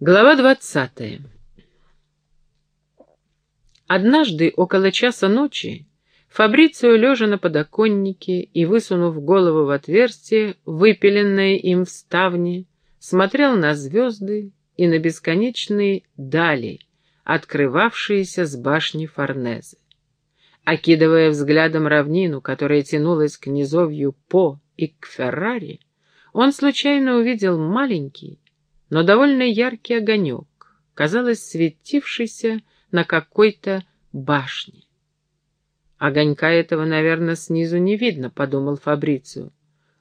Глава двадцатая Однажды, около часа ночи, Фабрицио, лежа на подоконнике и высунув голову в отверстие, выпиленное им в ставне, смотрел на звезды и на бесконечные дали, открывавшиеся с башни Форнезе. Окидывая взглядом равнину, которая тянулась к низовью По и к Феррари, он случайно увидел маленький, но довольно яркий огонек, казалось, светившийся на какой-то башне. Огонька этого, наверное, снизу не видно, — подумал Фабрицию.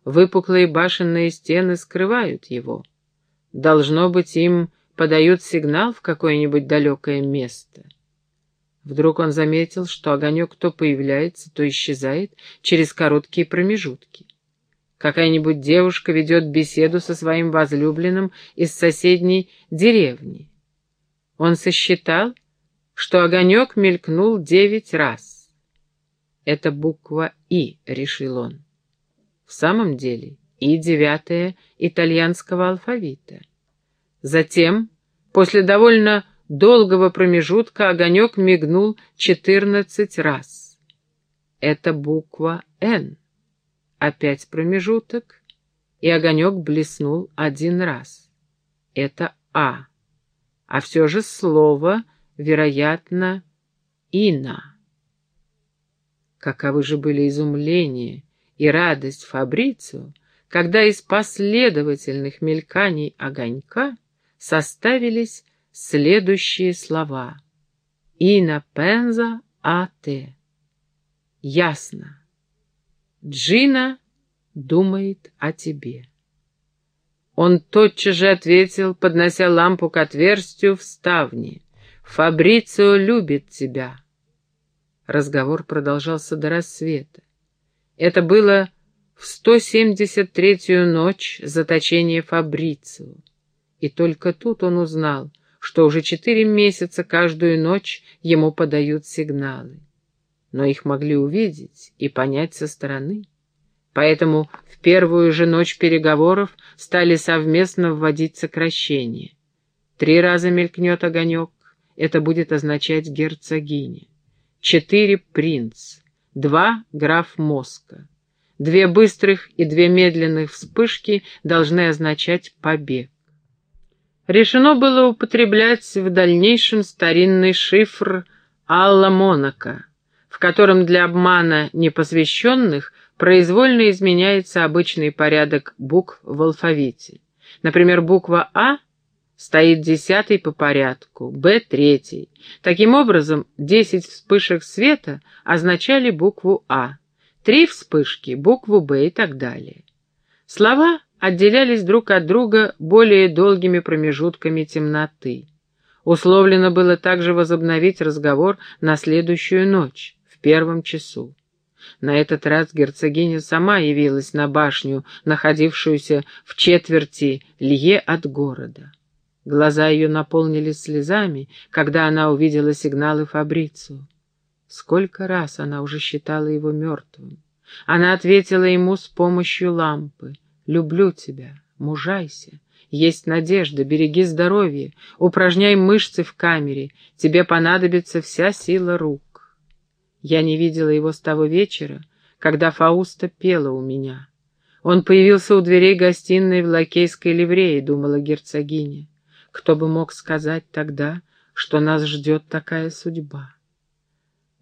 Выпуклые башенные стены скрывают его. Должно быть, им подают сигнал в какое-нибудь далекое место. Вдруг он заметил, что огонек то появляется, то исчезает через короткие промежутки. Какая-нибудь девушка ведет беседу со своим возлюбленным из соседней деревни. Он сосчитал, что огонек мелькнул девять раз. Это буква «И», — решил он. В самом деле, «И» девятая итальянского алфавита. Затем, после довольно долгого промежутка, огонек мигнул четырнадцать раз. Это буква «Н». Опять промежуток, и огонек блеснул один раз. Это «А». А все же слово — вероятно, Ина. Каковы же были изумление и радость Фабрицу, когда из последовательных мельканий огонька составились следующие слова. «Ина пенза а те». Ясно. Джина думает о тебе. Он тотчас же ответил, поднося лампу к отверстию в ставне. Фабрицио любит тебя. Разговор продолжался до рассвета. Это было в 173-ю ночь заточения Фабрицио. И только тут он узнал, что уже четыре месяца каждую ночь ему подают сигналы. Но их могли увидеть и понять со стороны. Поэтому в первую же ночь переговоров стали совместно вводить сокращения. Три раза мелькнет огонек, это будет означать герцогиня. Четыре — принц, два — граф Моска. Две быстрых и две медленных вспышки должны означать побег. Решено было употреблять в дальнейшем старинный шифр Алла Монако, в котором для обмана непосвященных произвольно изменяется обычный порядок букв в алфавите. Например, буква «А» стоит десятый по порядку, Б — третий. Таким образом, десять вспышек света означали букву А, три вспышки — букву Б и так далее. Слова отделялись друг от друга более долгими промежутками темноты. Условлено было также возобновить разговор на следующую ночь, в первом часу. На этот раз герцогиня сама явилась на башню, находившуюся в четверти лье от города. Глаза ее наполнились слезами, когда она увидела сигналы Фабрицу. Сколько раз она уже считала его мертвым. Она ответила ему с помощью лампы. «Люблю тебя, мужайся. Есть надежда, береги здоровье, упражняй мышцы в камере, тебе понадобится вся сила рук». Я не видела его с того вечера, когда Фауста пела у меня. Он появился у дверей гостиной в лакейской ливрее, думала герцогиня. Кто бы мог сказать тогда, что нас ждет такая судьба?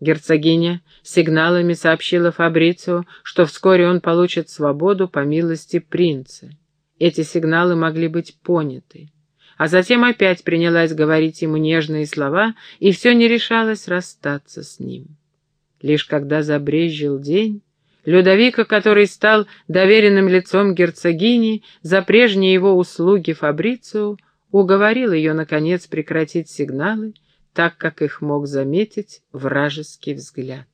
Герцогиня сигналами сообщила Фабрицио, что вскоре он получит свободу по милости принца. Эти сигналы могли быть поняты. А затем опять принялась говорить ему нежные слова, и все не решалось расстаться с ним. Лишь когда забрезжил день, Людовика, который стал доверенным лицом герцогини за прежние его услуги Фабрицио, уговорил ее, наконец, прекратить сигналы, так как их мог заметить вражеский взгляд.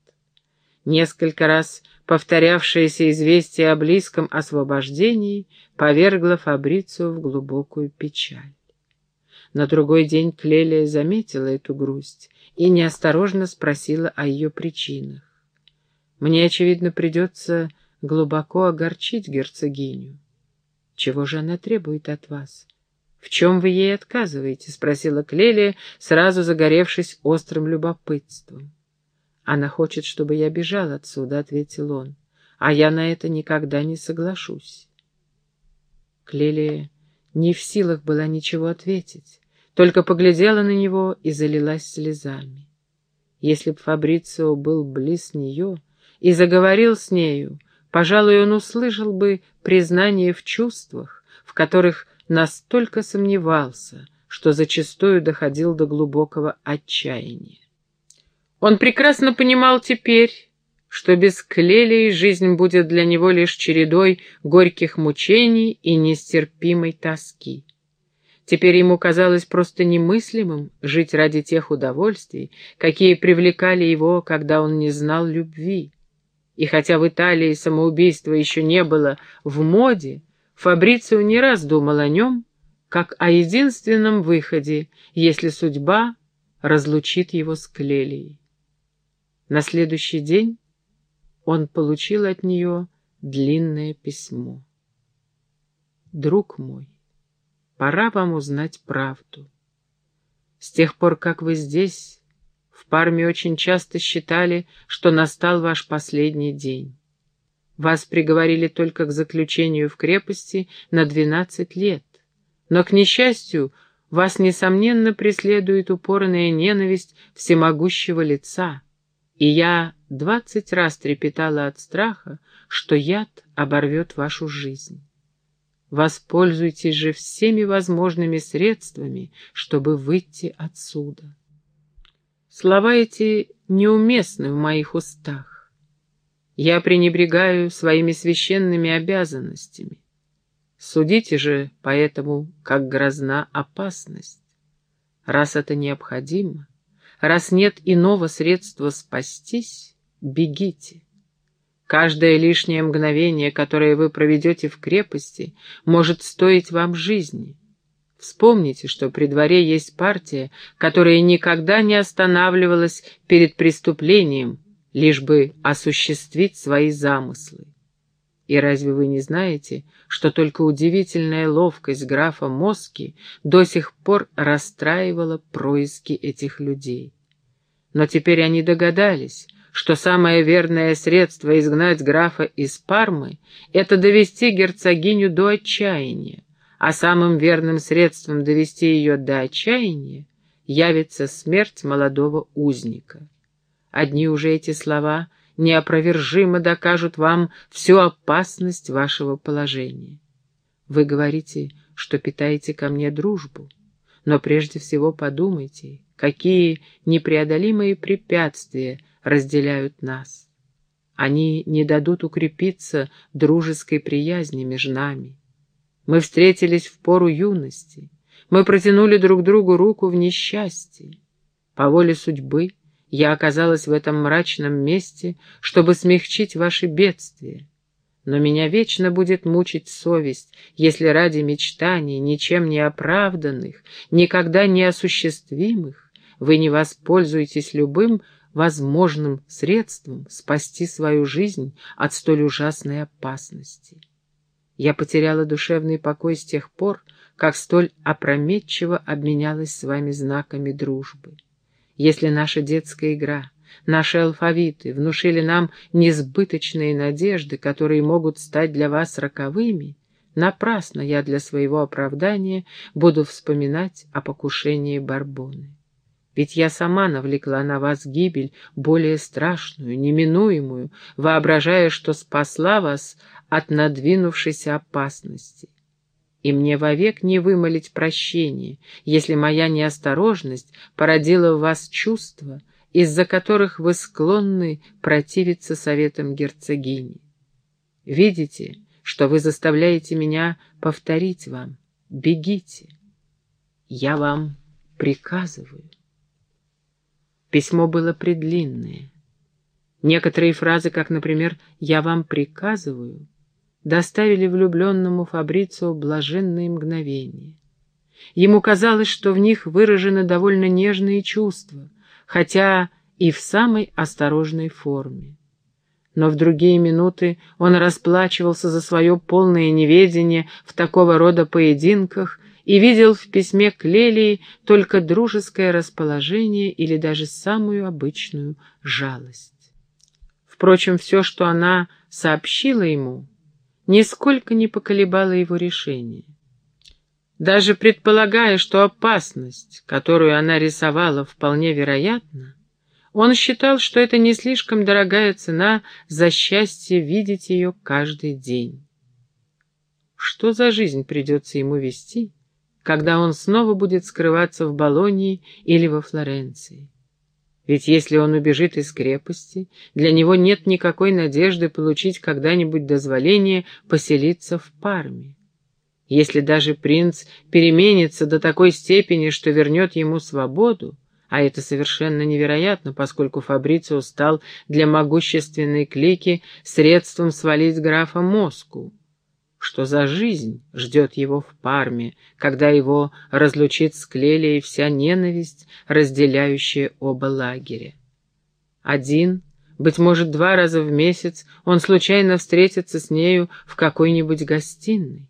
Несколько раз повторявшееся известие о близком освобождении повергло Фабрицию в глубокую печаль. На другой день Клелия заметила эту грусть и неосторожно спросила о ее причинах. «Мне, очевидно, придется глубоко огорчить герцогиню. Чего же она требует от вас?» «В чем вы ей отказываете?» — спросила Клелия, сразу загоревшись острым любопытством. «Она хочет, чтобы я бежал отсюда», — ответил он, — «а я на это никогда не соглашусь». Клелия не в силах была ничего ответить, только поглядела на него и залилась слезами. Если б Фабрицио был близ нее и заговорил с нею, пожалуй, он услышал бы признание в чувствах, в которых настолько сомневался, что зачастую доходил до глубокого отчаяния. Он прекрасно понимал теперь, что без Клелии жизнь будет для него лишь чередой горьких мучений и нестерпимой тоски. Теперь ему казалось просто немыслимым жить ради тех удовольствий, какие привлекали его, когда он не знал любви. И хотя в Италии самоубийство еще не было в моде, Фабрицио не раз думал о нем, как о единственном выходе, если судьба разлучит его с Клелией. На следующий день он получил от нее длинное письмо. «Друг мой, пора вам узнать правду. С тех пор, как вы здесь, в Парме очень часто считали, что настал ваш последний день. Вас приговорили только к заключению в крепости на двенадцать лет. Но, к несчастью, вас, несомненно, преследует упорная ненависть всемогущего лица, и я двадцать раз трепетала от страха, что яд оборвет вашу жизнь. Воспользуйтесь же всеми возможными средствами, чтобы выйти отсюда. Слова эти неуместны в моих устах. Я пренебрегаю своими священными обязанностями. Судите же поэтому, как грозна опасность. Раз это необходимо, раз нет иного средства спастись, бегите. Каждое лишнее мгновение, которое вы проведете в крепости, может стоить вам жизни. Вспомните, что при дворе есть партия, которая никогда не останавливалась перед преступлением, лишь бы осуществить свои замыслы. И разве вы не знаете, что только удивительная ловкость графа Моски до сих пор расстраивала происки этих людей? Но теперь они догадались, что самое верное средство изгнать графа из Пармы — это довести герцогиню до отчаяния, а самым верным средством довести ее до отчаяния явится смерть молодого узника. Одни уже эти слова неопровержимо докажут вам всю опасность вашего положения. Вы говорите, что питаете ко мне дружбу, но прежде всего подумайте, какие непреодолимые препятствия — разделяют нас. Они не дадут укрепиться дружеской приязни между нами. Мы встретились в пору юности, мы протянули друг другу руку в несчастье. По воле судьбы я оказалась в этом мрачном месте, чтобы смягчить ваши бедствия. Но меня вечно будет мучить совесть, если ради мечтаний, ничем не оправданных, никогда не осуществимых, вы не воспользуетесь любым возможным средством спасти свою жизнь от столь ужасной опасности. Я потеряла душевный покой с тех пор, как столь опрометчиво обменялась с вами знаками дружбы. Если наша детская игра, наши алфавиты внушили нам несбыточные надежды, которые могут стать для вас роковыми, напрасно я для своего оправдания буду вспоминать о покушении Барбоны. Ведь я сама навлекла на вас гибель более страшную, неминуемую, воображая, что спасла вас от надвинувшейся опасности. И мне вовек не вымолить прощение, если моя неосторожность породила в вас чувства, из-за которых вы склонны противиться советам герцогини. Видите, что вы заставляете меня повторить вам. Бегите. Я вам приказываю. Письмо было предлинное. Некоторые фразы, как, например, «я вам приказываю», доставили влюбленному Фабрицу блаженные мгновения. Ему казалось, что в них выражены довольно нежные чувства, хотя и в самой осторожной форме. Но в другие минуты он расплачивался за свое полное неведение в такого рода поединках и видел в письме к Лелии только дружеское расположение или даже самую обычную жалость. Впрочем, все, что она сообщила ему, нисколько не поколебало его решение. Даже предполагая, что опасность, которую она рисовала, вполне вероятна, он считал, что это не слишком дорогая цена за счастье видеть ее каждый день. Что за жизнь придется ему вести, когда он снова будет скрываться в Болонии или во Флоренции? Ведь если он убежит из крепости, для него нет никакой надежды получить когда-нибудь дозволение поселиться в Парме. Если даже принц переменится до такой степени, что вернет ему свободу, а это совершенно невероятно, поскольку Фабрицио стал для могущественной клики средством свалить графа Моску. Что за жизнь ждет его в Парме, когда его разлучит с Клелией вся ненависть, разделяющая оба лагеря? Один, быть может, два раза в месяц он случайно встретится с нею в какой-нибудь гостиной.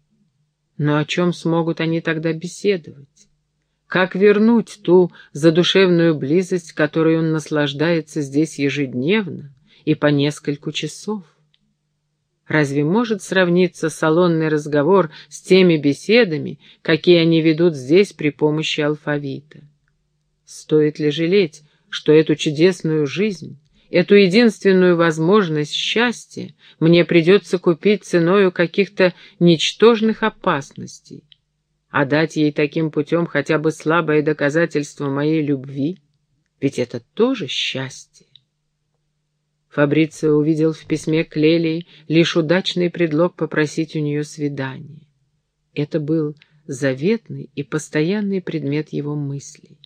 Но о чем смогут они тогда беседовать? Как вернуть ту задушевную близость, которой он наслаждается здесь ежедневно и по нескольку часов? Разве может сравниться салонный разговор с теми беседами, какие они ведут здесь при помощи алфавита? Стоит ли жалеть, что эту чудесную жизнь, эту единственную возможность счастья мне придется купить ценою каких-то ничтожных опасностей? а дать ей таким путем хотя бы слабое доказательство моей любви, ведь это тоже счастье. Фабрицио увидел в письме к Лелии лишь удачный предлог попросить у нее свидания. Это был заветный и постоянный предмет его мыслей.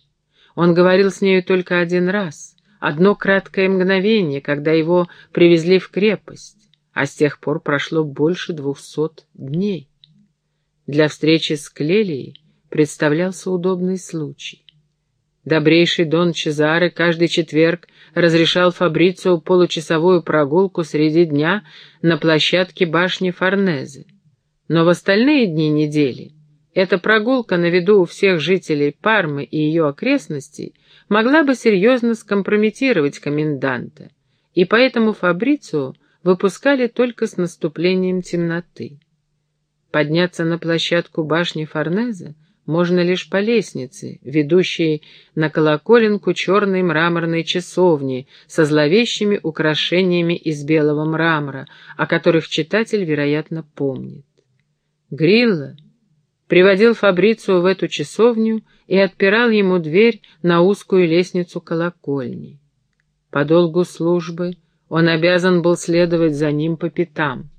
Он говорил с нею только один раз, одно краткое мгновение, когда его привезли в крепость, а с тех пор прошло больше двухсот дней. Для встречи с Клелией представлялся удобный случай. Добрейший Дон Чезаре каждый четверг разрешал Фабрицио получасовую прогулку среди дня на площадке башни Форнезе. Но в остальные дни недели эта прогулка на виду у всех жителей Пармы и ее окрестностей могла бы серьезно скомпрометировать коменданта, и поэтому Фабрицио выпускали только с наступлением темноты. Подняться на площадку башни Форнезе можно лишь по лестнице, ведущей на колоколенку черной мраморной часовни со зловещими украшениями из белого мрамора, о которых читатель, вероятно, помнит. Грилла приводил Фабрицу в эту часовню и отпирал ему дверь на узкую лестницу колокольни. По долгу службы он обязан был следовать за ним по пятам.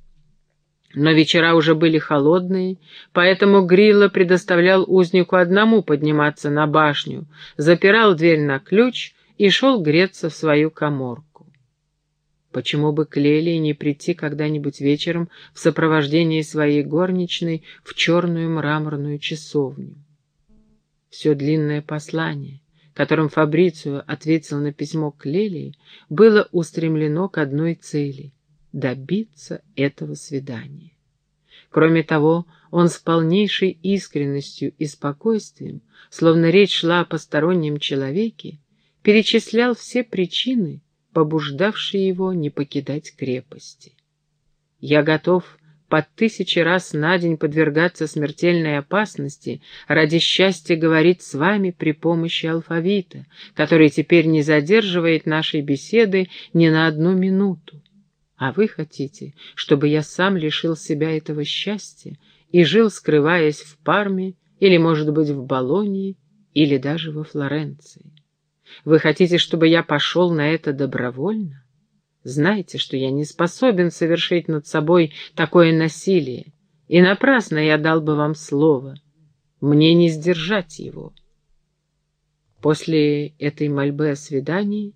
Но вечера уже были холодные, поэтому Грилла предоставлял узнику одному подниматься на башню, запирал дверь на ключ и шел греться в свою коморку. Почему бы Клелии не прийти когда-нибудь вечером в сопровождении своей горничной в черную мраморную часовню? Все длинное послание, которым Фабрицио ответил на письмо Клелии, было устремлено к одной цели — добиться этого свидания. Кроме того, он с полнейшей искренностью и спокойствием, словно речь шла о постороннем человеке, перечислял все причины, побуждавшие его не покидать крепости. «Я готов по тысяче раз на день подвергаться смертельной опасности ради счастья говорить с вами при помощи алфавита, который теперь не задерживает нашей беседы ни на одну минуту. А вы хотите, чтобы я сам лишил себя этого счастья и жил, скрываясь в Парме или, может быть, в Болонии или даже во Флоренции? Вы хотите, чтобы я пошел на это добровольно? Знаете, что я не способен совершить над собой такое насилие, и напрасно я дал бы вам слово. Мне не сдержать его. После этой мольбы о свидании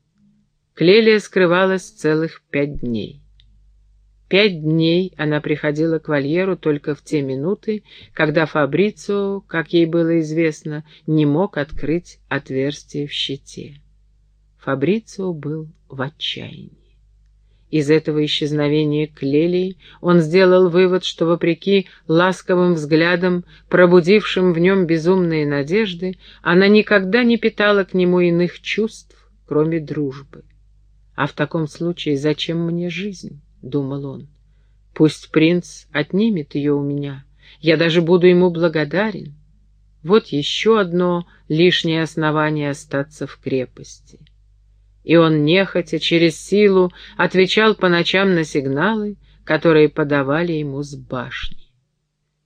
Клелия скрывалась целых пять дней. Пять дней она приходила к вольеру только в те минуты, когда Фабрицио, как ей было известно, не мог открыть отверстие в щите. Фабрицио был в отчаянии. Из этого исчезновения Клелии он сделал вывод, что, вопреки ласковым взглядам, пробудившим в нем безумные надежды, она никогда не питала к нему иных чувств, кроме дружбы. «А в таком случае зачем мне жизнь?» — думал он. «Пусть принц отнимет ее у меня. Я даже буду ему благодарен. Вот еще одно лишнее основание остаться в крепости» и он нехотя, через силу, отвечал по ночам на сигналы, которые подавали ему с башни.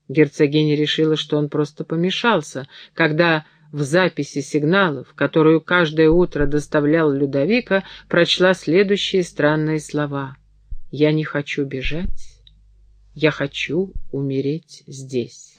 Герцогиня решила, что он просто помешался, когда в записи сигналов, которую каждое утро доставлял Людовика, прочла следующие странные слова. «Я не хочу бежать, я хочу умереть здесь».